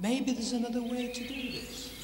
Shake